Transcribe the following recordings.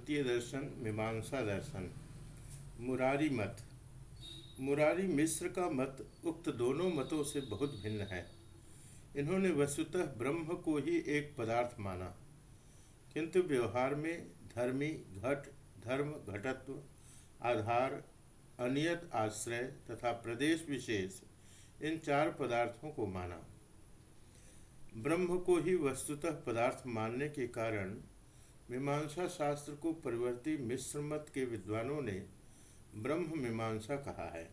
वेदांतीय दर्शन, मीमांसा दर्शन। मुरारी मत। मुरारी मिश्र का मत उक्त दोनों मतों से बहुत भिन्न है। इन्होंने वस्तुतः ब्रह्म को ही एक पदार्थ माना। किंतु व्यवहार में धर्मी, घट, धर्म, घटत्व, आधार, अनियत, आश्रय तथा प्रदेश विशेष, इन चार पदार्थों को माना। ब्रह्म को ही वस्तुतः पदार्थ मानने के कारण मीमांसा शास्त्र को परिवर्ती मिश्र मत के विद्वानों ने ब्रह्म मीमांसा कहा है।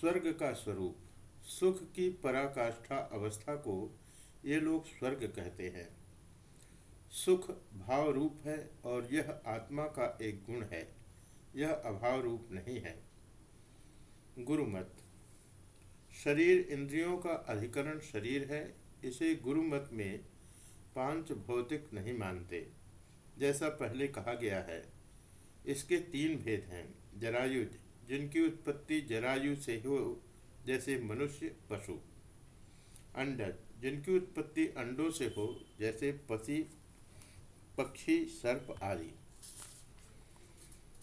स्वर्ग का स्वरूप, सुख की पराकाष्ठा अवस्था को ये लोग स्वर्ग कहते हैं। सुख भाव रूप है और यह आत्मा का एक गुण है। यह अभाव रूप नहीं है। गुरुमत, शरीर इंद्रियों का अधिकरण शरीर है। इसे गुरुमत में पाँच भौतिक नहीं मानते, जैसा पहले कहा गया है। इसके तीन भेद हैं जरायुज जिनकी उत्पत्ति जरायु से हो, जैसे मनुष्य, पशु। अंडज जिनकी उत्पत्ति अंडों से हो, जैसे पसी, पक्षी, सर्प आदि।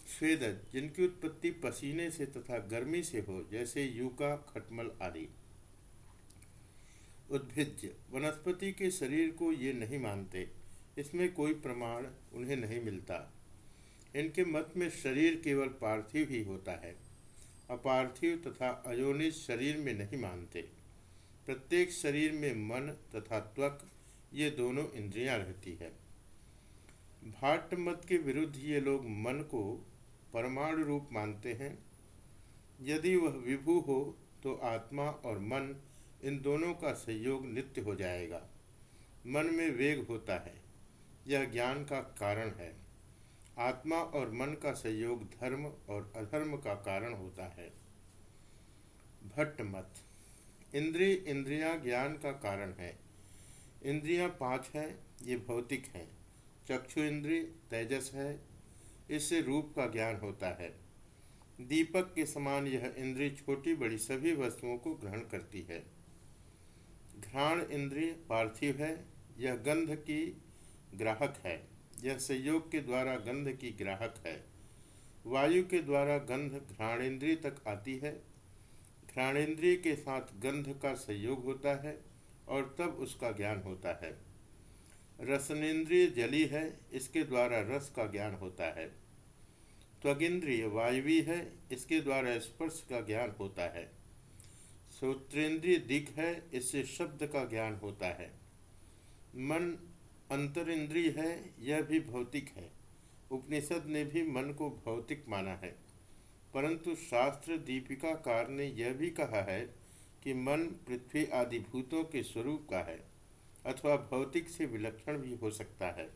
स्वेदज जिनकी उत्पत्ति पसीने से तथा गर्मी से हो, जैसे यूका, खटमल आदि। उद्भिज्य। वनस्पति के शरीर को ये नहीं मानते। इसमें कोई प्रमाण उन्हें नहीं मिलता। इनके मत में शरीर केवल पार्थिव ही होता है। अपार्थिव तथा अयोनिज शरीर में नहीं मानते। प्रत्येक शरीर में मन तथा त्वक, ये दोनों इंद्रियाँ रहती है। भाट मत के विरुद्ध ये लोग मन को परमाणु रूप मानते हैं। यदि वह विभु हो तो आत्मा और मन इन दोनों का संयोग नित्य हो जाएगा। मन में वेग होता है। यह ज्ञान का कारण है। आत्मा और मन का संयोग धर्म और अधर्म का कारण होता है। भट्ट मत इंद्रिय इंद्रिया ज्ञान का कारण है। इंद्रियाँ पाँच हैं, ये भौतिक हैं। चक्षु इंद्रिय, तेजस है। इससे रूप का ज्ञान होता है। दीपक के समान यह इंद्रिय छोटी बड़ी सभी वस्तुओं को ग्रहण करती है। घ्राण इंद्रिय पार्थिव है, यह गंध की ग्राहक है, यह संयोग के द्वारा गंध की ग्राहक है। वायु के द्वारा गंध घ्राणेन्द्रिय तक आती है। घ्राणेन्द्रिय के साथ गंध का संयोग होता है और तब उसका ज्ञान होता है। रसनेन्द्रिय जली है, इसके द्वारा रस का ज्ञान होता है। त्वगिंद्रिय वायवी है, इसके द्वारा स्पर्श का ज्ञान होता है। श्रोत्रेंद्रिय दिख है, इससे शब्द का ज्ञान होता है। मन अंतरेंद्रिय है, यह भी भौतिक है। उपनिषद ने भी मन को भौतिक माना है। परंतु शास्त्र दीपिकाकार ने यह भी कहा है कि मन पृथ्वी आदि भूतों के स्वरूप का है, अथवा भौतिक से विलक्षण भी हो सकता है।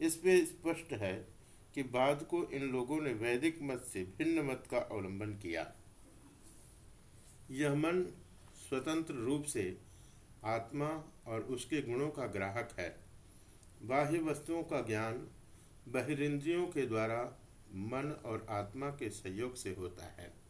इसमें स्पष्ट है कि बाद को इन लोगों ने वैदिक मत से भिन्न मत का अवलंबन किया। यह मन स्वतंत्र रूप से आत्मा और उसके गुणों का ग्राहक है। बाह्य वस्तुओं का ज्ञान बहिरिंद्रियों के द्वारा मन और आत्मा के सहयोग से होता है।